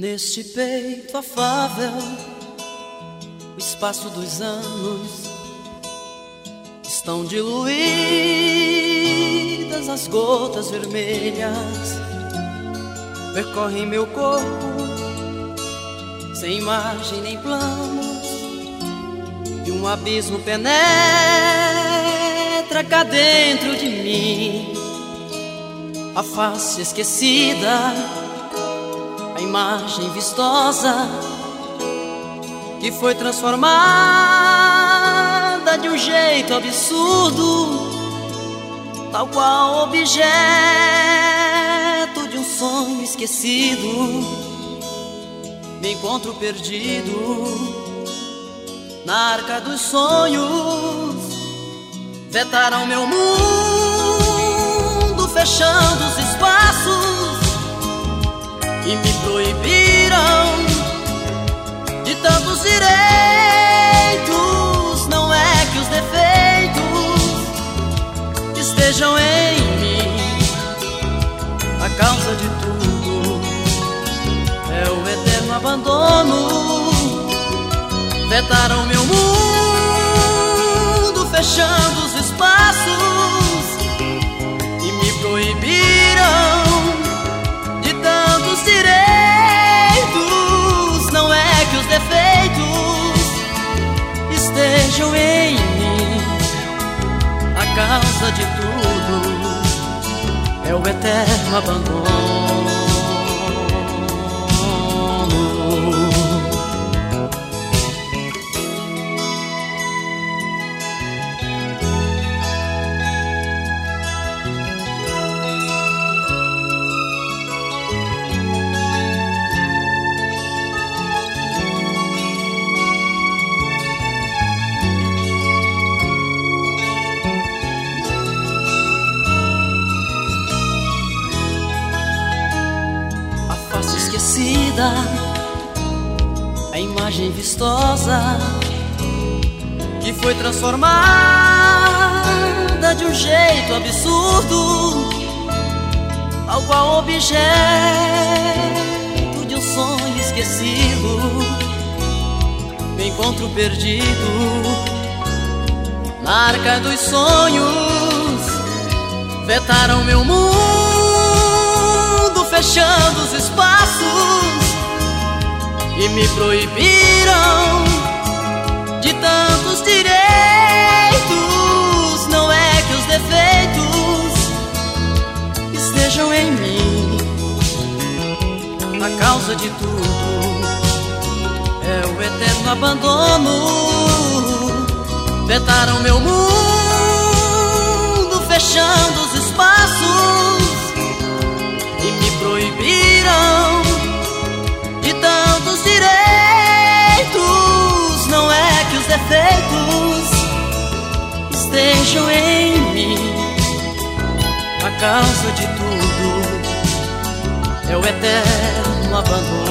Neste peito afável, o espaço dos anos estão diluídas as gotas vermelhas, percorrem meu corpo sem imagem nem planos, e um abismo penetra cá dentro de mim, a face esquecida a imagem vistosa que foi transformada de um jeito absurdo, tal qual objeto de um sonho esquecido. Me encontro perdido na arca dos sonhos, vetaram meu mundo, fechando os espaços e me proibiram de tantos direitos. Não é que os defeitos estejam em mim, a causa de tudo é o eterno abandono. Vetaram meu mundo, fechando os espaços de tudo é o eterno abandono. Esquecida, a imagem vistosa que foi transformada de um jeito absurdo, ao qual objeto de um sonho esquecido. Me encontro perdido na arca dos sonhos, vetaram meu mundo, fechando os espaços e me proibiram de tantos direitos. Não é que os defeitos estejam em mim, a causa de tudo é o eterno abandono. Vetaram meu mundo, fechando a causa de tudo é o eterno abandono.